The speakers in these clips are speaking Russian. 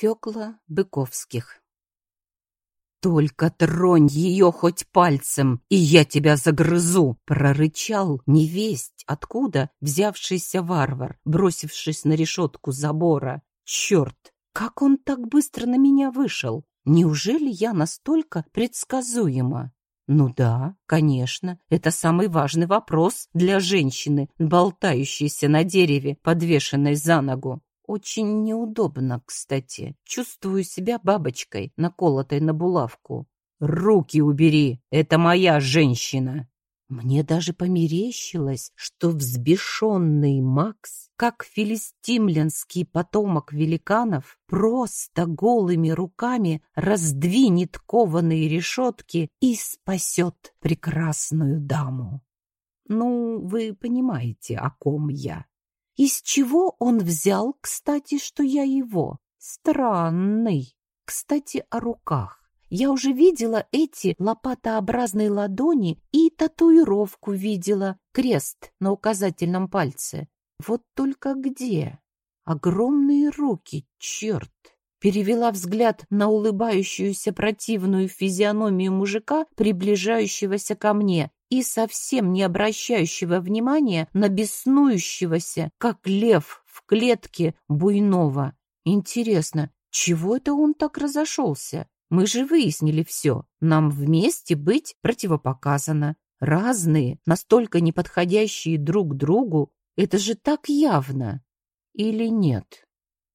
Фёкла Быковских «Только тронь ее хоть пальцем, и я тебя загрызу!» прорычал невесть, откуда взявшийся варвар, бросившись на решетку забора. «Черт! Как он так быстро на меня вышел? Неужели я настолько предсказуема?» Ну да, конечно, это самый важный вопрос для женщины, болтающейся на дереве, подвешенной за ногу. Очень неудобно, кстати. Чувствую себя бабочкой, наколотой на булавку. Руки убери, это моя женщина. Мне даже померещилось, что взбешенный Макс, как филистимлянский потомок великанов, просто голыми руками раздвинет кованые решетки и спасет прекрасную даму. Ну, вы понимаете, о ком я. Из чего он взял, кстати, что я его? Странный. Кстати, о руках. Я уже видела эти лопатообразные ладони и татуировку видела, крест на указательном пальце. Вот только где? Огромные руки, черт! Перевела взгляд на улыбающуюся противную физиономию мужика, приближающегося ко мне, и совсем не обращающего внимания на беснующегося, как лев в клетке буйного. Интересно, чего это он так разошелся? Мы же выяснили все. Нам вместе быть противопоказано. Разные, настолько неподходящие друг другу. Это же так явно. Или нет?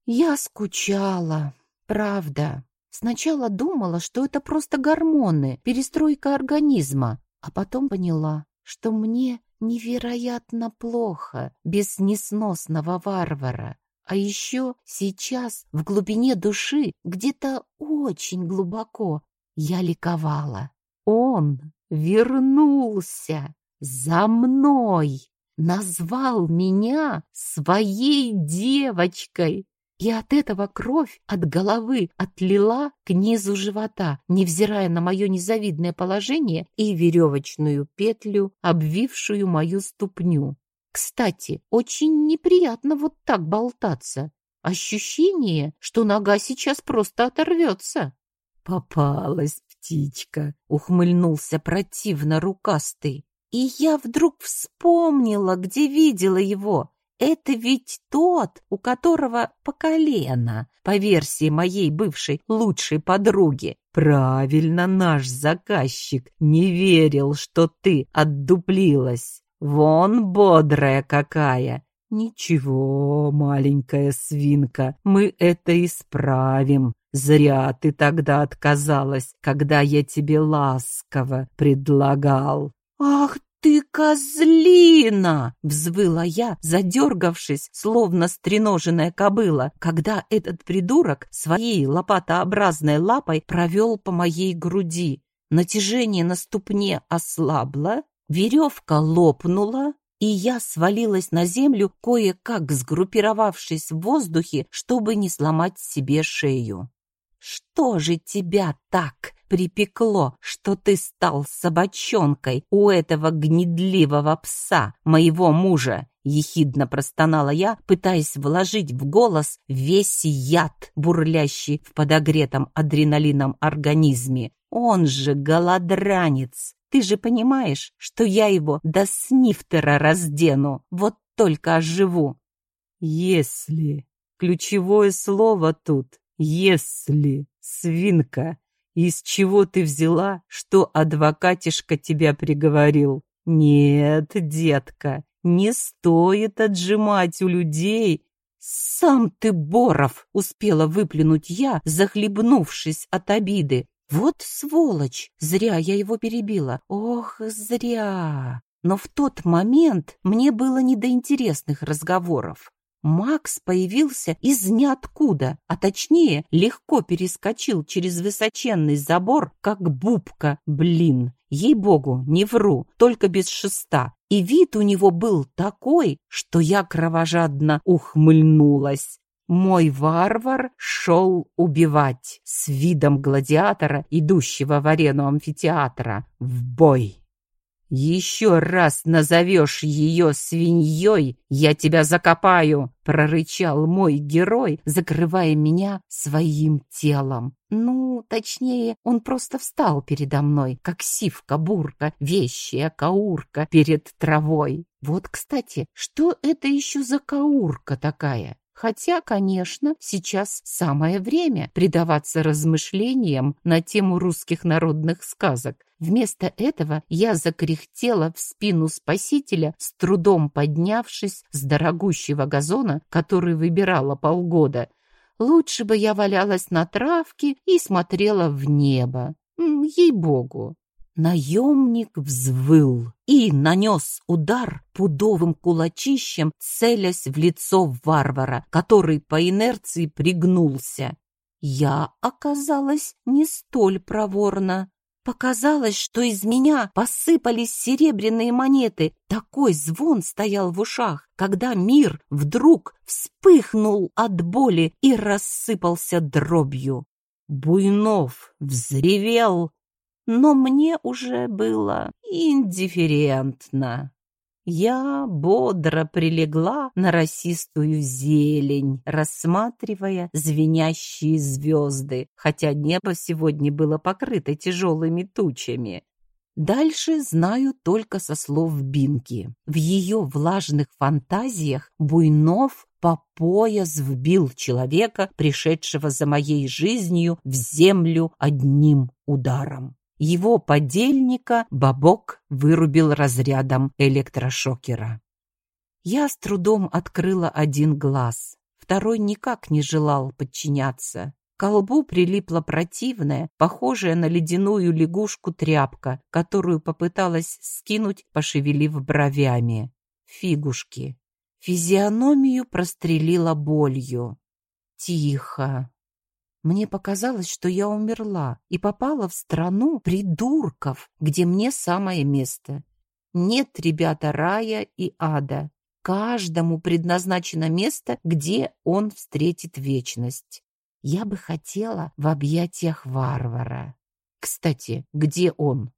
Я скучала, правда. Сначала думала, что это просто гормоны, перестройка организма, а потом поняла, что мне невероятно плохо без несносного варвара. А еще сейчас, в глубине души, где-то очень глубоко, я ликовала. Он вернулся за мной, назвал меня своей девочкой. И от этого кровь от головы отлила к низу живота, невзирая на мое незавидное положение и веревочную петлю, обвившую мою ступню. Кстати, очень неприятно вот так болтаться. Ощущение, что нога сейчас просто оторвется. «Попалась птичка», — ухмыльнулся противно рукастый. И я вдруг вспомнила, где видела его. Это ведь тот, у которого по колено, по версии моей бывшей лучшей подруги. Правильно наш заказчик не верил, что ты отдуплилась. Вон бодрая какая. Ничего, маленькая свинка, мы это исправим. Зря ты тогда отказалась, когда я тебе ласково предлагал. Ах ты козлина!» — взвыла я, задергавшись, словно стреноженная кобыла, когда этот придурок своей лопатообразной лапой провел по моей груди. Натяжение на ступне ослабло, веревка лопнула, и я свалилась на землю, кое-как сгруппировавшись в воздухе, чтобы не сломать себе шею. «Что же тебя так припекло, что ты стал собачонкой у этого гнедливого пса, моего мужа?» Ехидно простонала я, пытаясь вложить в голос весь яд, бурлящий в подогретом адреналином организме. «Он же голодранец! Ты же понимаешь, что я его до снифтера раздену, вот только оживу!» «Если...» Ключевое слово тут если, свинка, из чего ты взяла, что адвокатишка тебя приговорил? Нет, детка, не стоит отжимать у людей. Сам ты, Боров, успела выплюнуть я, захлебнувшись от обиды. Вот сволочь, зря я его перебила. Ох, зря. Но в тот момент мне было не до интересных разговоров. Макс появился из ниоткуда, а точнее легко перескочил через высоченный забор, как бубка, блин. Ей-богу, не вру, только без шеста. И вид у него был такой, что я кровожадно ухмыльнулась. Мой варвар шел убивать с видом гладиатора, идущего в арену амфитеатра, в бой. Еще раз назовешь ее свиньей, я тебя закопаю!» — прорычал мой герой, закрывая меня своим телом. Ну, точнее, он просто встал передо мной, как сивка-бурка, вещая каурка перед травой. Вот, кстати, что это еще за каурка такая? Хотя, конечно, сейчас самое время предаваться размышлениям на тему русских народных сказок. Вместо этого я закряхтела в спину спасителя, с трудом поднявшись с дорогущего газона, который выбирала полгода. Лучше бы я валялась на травке и смотрела в небо. Ей-богу. Наемник взвыл и нанес удар пудовым кулачищем, целясь в лицо варвара, который по инерции пригнулся. Я оказалась не столь проворна. Показалось, что из меня посыпались серебряные монеты. Такой звон стоял в ушах, когда мир вдруг вспыхнул от боли и рассыпался дробью. Буйнов взревел, но мне уже было индифферентно. Я бодро прилегла на росистую зелень, рассматривая звенящие звезды, хотя небо сегодня было покрыто тяжелыми тучами. Дальше знаю только со слов Бинки. В ее влажных фантазиях Буйнов по пояс вбил человека, пришедшего за моей жизнью, в землю одним ударом. Его подельника Бабок вырубил разрядом электрошокера. Я с трудом открыла один глаз, второй никак не желал подчиняться. К колбу прилипла противная, похожая на ледяную лягушку тряпка, которую попыталась скинуть, пошевелив бровями. Фигушки. Физиономию прострелила болью. Тихо. Мне показалось, что я умерла и попала в страну придурков, где мне самое место. Нет, ребята, рая и ада. Каждому предназначено место, где он встретит вечность. Я бы хотела в объятиях варвара. Кстати, где он?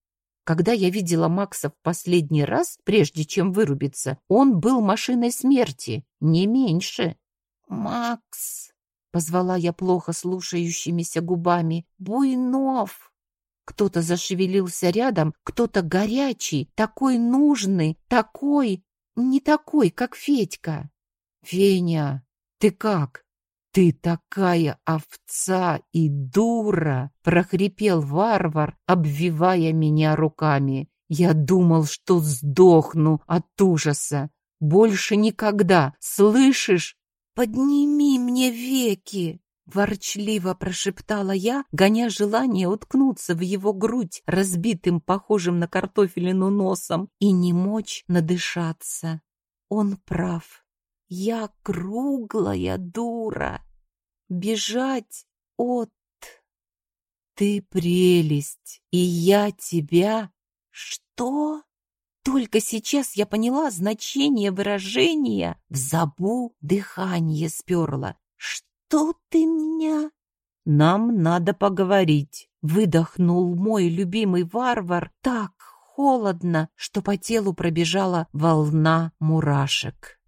Когда я видела Макса в последний раз, прежде чем вырубиться, он был машиной смерти, не меньше. «Макс!» Позвала я плохо слушающимися губами. «Буйнов!» Кто-то зашевелился рядом, кто-то горячий, такой нужный, такой, не такой, как Федька. «Феня, ты как?» «Ты такая овца и дура!» — прохрипел варвар, обвивая меня руками. Я думал, что сдохну от ужаса. Больше никогда, слышишь? «Подними мне веки!» Ворчливо прошептала я, гоня желание уткнуться в его грудь, разбитым, похожим на картофелину носом, и не мочь надышаться. Он прав. Я круглая дура. Бежать от... Ты прелесть, и я тебя... Что? Только сейчас я поняла значение выражения «в забу дыхание сперла». «Что ты меня?» «Нам надо поговорить», — выдохнул мой любимый варвар так холодно, что по телу пробежала волна мурашек.